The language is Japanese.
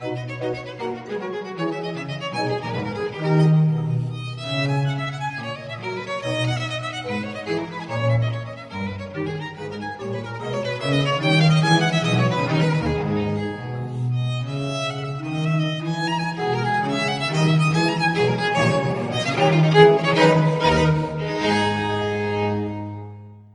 うん。